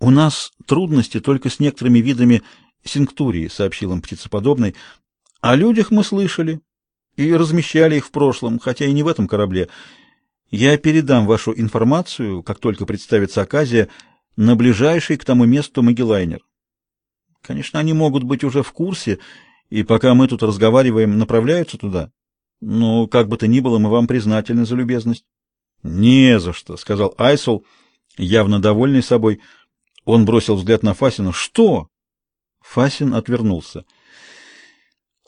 У нас трудности только с некоторыми видами синктурии, сообщил им птицеподобный. О людях мы слышали и размещали их в прошлом, хотя и не в этом корабле. Я передам вашу информацию, как только представится оказия, на ближайший к тому месту Магеллайнер. Конечно, они могут быть уже в курсе, и пока мы тут разговариваем, направляются туда. Но, как бы то ни было, мы вам признательны за любезность. — Не за что, — сказал Айсул, явно довольный собой. Он бросил взгляд на Фасина. — Что? Фасин отвернулся.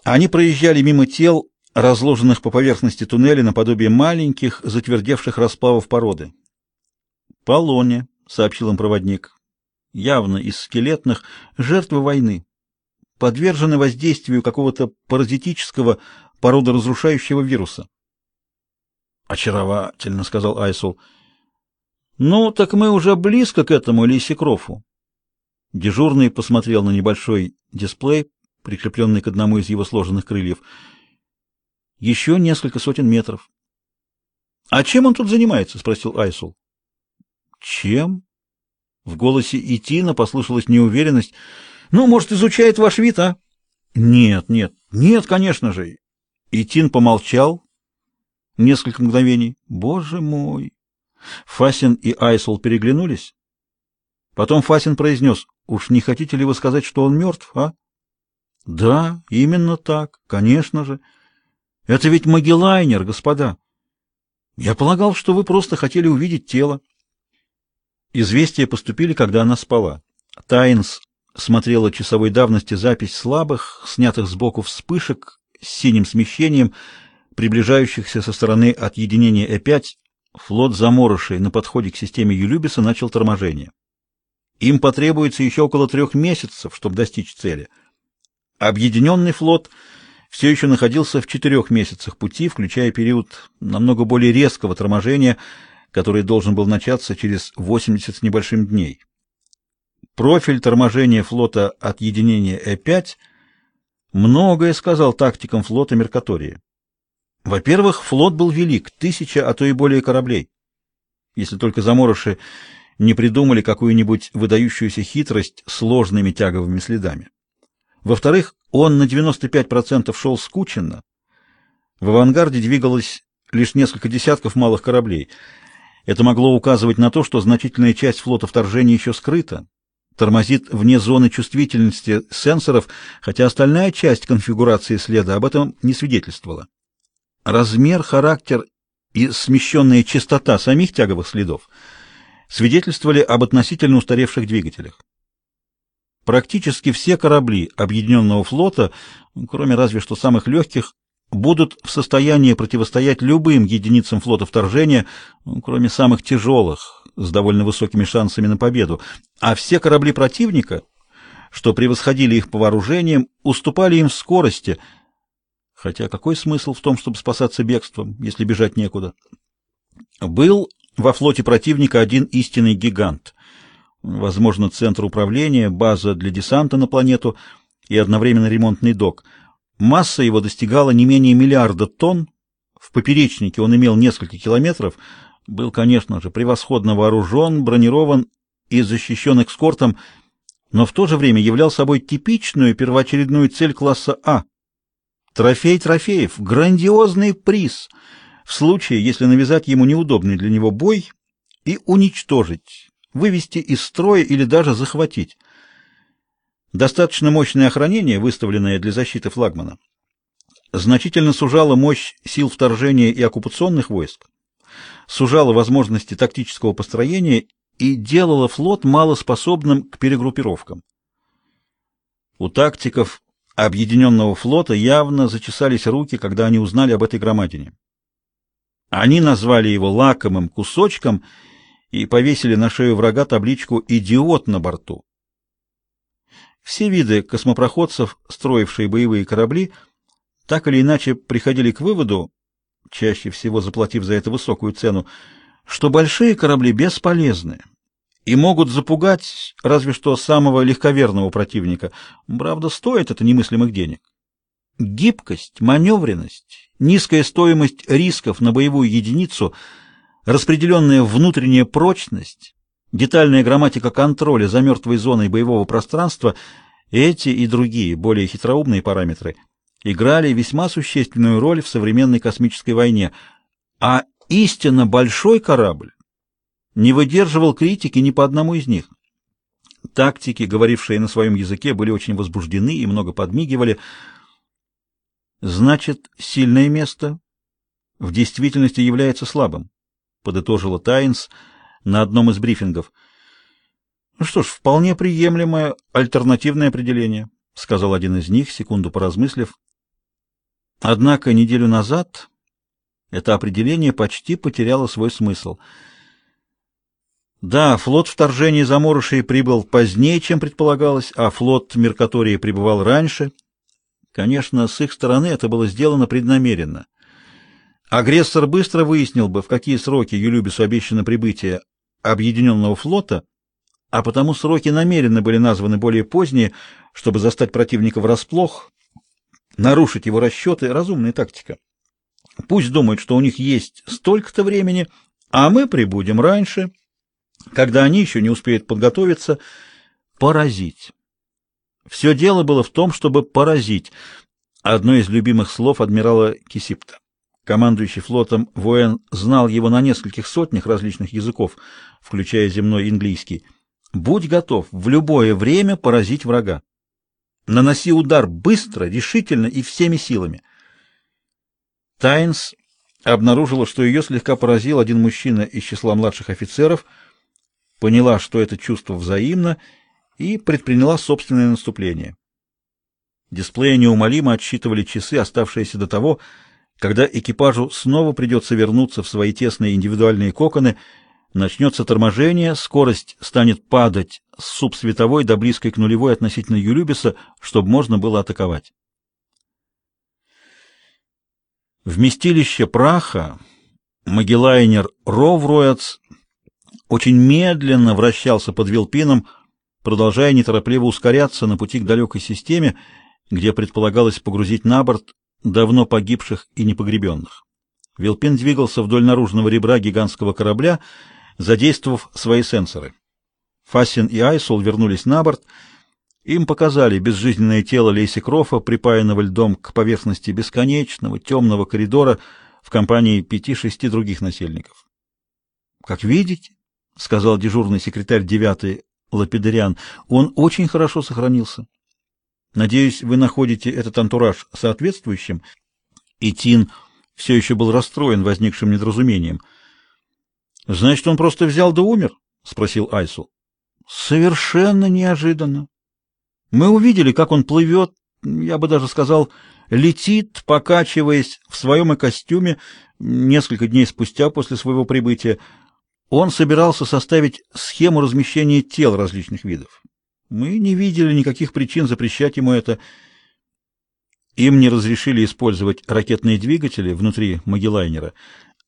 Они проезжали мимо тел, разложенных по поверхности туннеля наподобие маленьких, затвердевших расплавов породы. «Полоне», — сообщил им проводник, — «явно из скелетных, жертвы войны, подвержены воздействию какого-то паразитического, породоразрушающего вируса». «Очаровательно», — сказал Айсул. «Ну, так мы уже близко к этому Лисикрофу». Дежурный посмотрел на небольшой дисплей, прикрепленный к одному из его сложенных крыльев — еще несколько сотен метров. — А чем он тут занимается? — спросил Айсул. — Чем? В голосе Итина послышалась неуверенность. — Ну, может, изучает ваш вид, а? — Нет, нет, нет, конечно же. Итин помолчал несколько мгновений. — Боже мой! Фасин и Айсул переглянулись. Потом Фасин произнес, «Уж не хотите ли вы сказать, что он мертв, а?» «Да, именно так, конечно же». Это ведь Магеллайнер, господа. Я полагал, что вы просто хотели увидеть тело. Известия поступили, когда она спала. Тайнс смотрела часовой давности запись слабых, снятых сбоку вспышек с синим смещением, приближающихся со стороны отъединения Э5. Флот заморышей на подходе к системе Юлюбиса начал торможение. Им потребуется еще около трех месяцев, чтобы достичь цели. Объединенный флот — все еще находился в четырех месяцах пути, включая период намного более резкого торможения, который должен был начаться через 80 с небольшим дней. Профиль торможения флота от единения Э5 многое сказал тактикам флота Меркатории. Во-первых, флот был велик, тысяча, а то и более кораблей. Если только заморыши не придумали какую-нибудь выдающуюся хитрость сложными тяговыми следами. Во-вторых, он на 95% шел скученно. В авангарде двигалось лишь несколько десятков малых кораблей. Это могло указывать на то, что значительная часть флота вторжения еще скрыта, тормозит вне зоны чувствительности сенсоров, хотя остальная часть конфигурации следа об этом не свидетельствовала. Размер, характер и смещенная частота самих тяговых следов свидетельствовали об относительно устаревших двигателях. Практически все корабли Объединенного флота, кроме разве что самых легких, будут в состоянии противостоять любым единицам флота вторжения, кроме самых тяжелых, с довольно высокими шансами на победу, а все корабли противника, что превосходили их по вооружениям, уступали им в скорости, хотя какой смысл в том, чтобы спасаться бегством, если бежать некуда? Был во флоте противника один истинный гигант — возможно, центр управления, база для десанта на планету и одновременно ремонтный док. Масса его достигала не менее миллиарда тонн, в поперечнике он имел несколько километров, был, конечно же, превосходно вооружен, бронирован и защищен экскортом, но в то же время являл собой типичную первоочередную цель класса А. Трофей трофеев, грандиозный приз в случае, если навязать ему неудобный для него бой и уничтожить вывести из строя или даже захватить. Достаточно мощное охранение, выставленное для защиты флагмана, значительно сужало мощь сил вторжения и оккупационных войск, сужало возможности тактического построения и делало флот малоспособным к перегруппировкам. У тактиков объединенного флота явно зачесались руки, когда они узнали об этой громадине. Они назвали его лакомым кусочком — и повесили на шею врага табличку «Идиот» на борту. Все виды космопроходцев, строившие боевые корабли, так или иначе приходили к выводу, чаще всего заплатив за это высокую цену, что большие корабли бесполезны и могут запугать разве что самого легковерного противника. Правда, стоит это немыслимых денег. Гибкость, маневренность, низкая стоимость рисков на боевую единицу – распределенная внутренняя прочность, детальная грамматика контроля за мертвой зоной боевого пространства, эти и другие, более хитроумные параметры, играли весьма существенную роль в современной космической войне, а истинно большой корабль не выдерживал критики ни по одному из них. Тактики, говорившие на своем языке, были очень возбуждены и много подмигивали. Значит, сильное место в действительности является слабым, подытожила Тайнс на одном из брифингов. Ну что ж, вполне приемлемое альтернативное определение, сказал один из них, секунду поразмыслив. Однако неделю назад это определение почти потеряло свой смысл. Да, флот вторжения заморышей прибыл позднее, чем предполагалось, а флот Меркатории прибывал раньше. Конечно, с их стороны это было сделано преднамеренно. Агрессор быстро выяснил бы, в какие сроки Юлюбису обещано прибытие объединенного флота, а потому сроки намеренно были названы более поздние, чтобы застать противника врасплох, нарушить его расчеты, разумная тактика. Пусть думают, что у них есть столько-то времени, а мы прибудем раньше, когда они еще не успеют подготовиться, поразить. Все дело было в том, чтобы поразить. Одно из любимых слов адмирала Кисипта. Командующий флотом воин знал его на нескольких сотнях различных языков, включая земной английский. Будь готов в любое время поразить врага. Наноси удар быстро, решительно и всеми силами. Тайнс обнаружила, что ее слегка поразил один мужчина из числа младших офицеров, поняла, что это чувство взаимно, и предприняла собственное наступление. Дисплеи неумолимо отсчитывали часы, оставшиеся до того, когда экипажу снова придется вернуться в свои тесные индивидуальные коконы, начнется торможение, скорость станет падать с субсветовой до близкой к нулевой относительно Юлюбиса, чтобы можно было атаковать. Вместилище праха Магеллайнер Ровроец очень медленно вращался под Вилпином, продолжая неторопливо ускоряться на пути к далекой системе, где предполагалось погрузить на борт давно погибших и непогребенных. Вилпин двигался вдоль наружного ребра гигантского корабля, задействовав свои сенсоры. Фасин и Айсул вернулись на борт. Им показали безжизненное тело Лейси Крофа, припаянного льдом к поверхности бесконечного темного коридора в компании пяти-шести других насельников. «Как видите», — сказал дежурный секретарь девятый Лапидериан, — «он очень хорошо сохранился». Надеюсь, вы находите этот антураж соответствующим. И Тин все еще был расстроен возникшим недоразумением. Значит, он просто взял да умер? спросил Айсул. Совершенно неожиданно. Мы увидели, как он плывет, я бы даже сказал, летит, покачиваясь в своем костюме несколько дней спустя после своего прибытия. Он собирался составить схему размещения тел различных видов. Мы не видели никаких причин запрещать ему это. Им не разрешили использовать ракетные двигатели внутри Магеллайнера.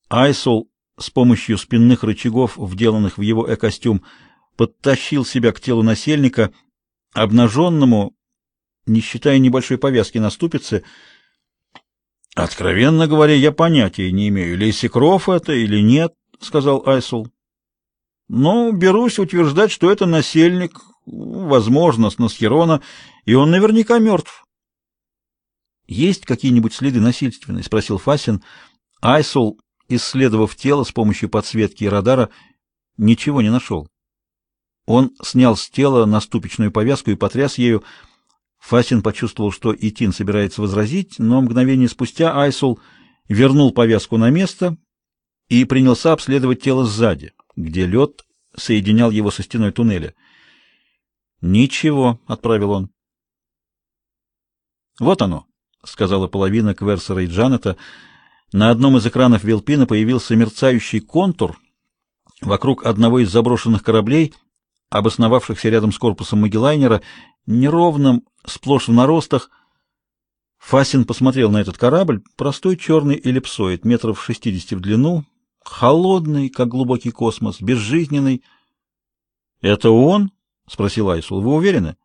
Айсол с помощью спинных рычагов, вделанных в его э-костюм, подтащил себя к телу насельника, обнаженному, не считая небольшой повязки на ступице. «Откровенно говоря, я понятия не имею, Лейси Кроф это или нет», — сказал Айсул. «Но берусь утверждать, что это насельник, возможно, с Носхерона, и он наверняка мертв. Есть какие-нибудь следы насильственной, спросил Фасин. Айсул, исследовав тело с помощью подсветки и радара, ничего не нашел. Он снял с тела наступичную повязку и потряс ею. Фасин почувствовал, что Итин собирается возразить, но мгновение спустя Айсул вернул повязку на место и принялся обследовать тело сзади, где лед соединял его со стеной туннеля. «Ничего», — отправил он. «Вот оно», — сказала половина Кверсера и Джанета. На одном из экранов Вилпина появился мерцающий контур вокруг одного из заброшенных кораблей, обосновавшихся рядом с корпусом Магеллайнера, неровным, сплошь в наростах. Фасин посмотрел на этот корабль, простой черный эллипсоид, метров шестидесяти в длину, холодный, как глубокий космос, безжизненный. «Это он?» — спросил Айсул. — Вы уверены?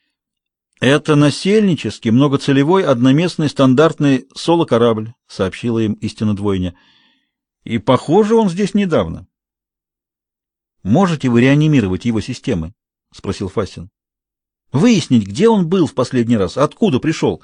— Это насельнический, многоцелевой, одноместный, стандартный соло-корабль, — сообщила им истинно двойня. — И, похоже, он здесь недавно. Можете вы реанимировать его системы? спросил Фастин. Выяснить, где он был в последний раз, откуда пришел.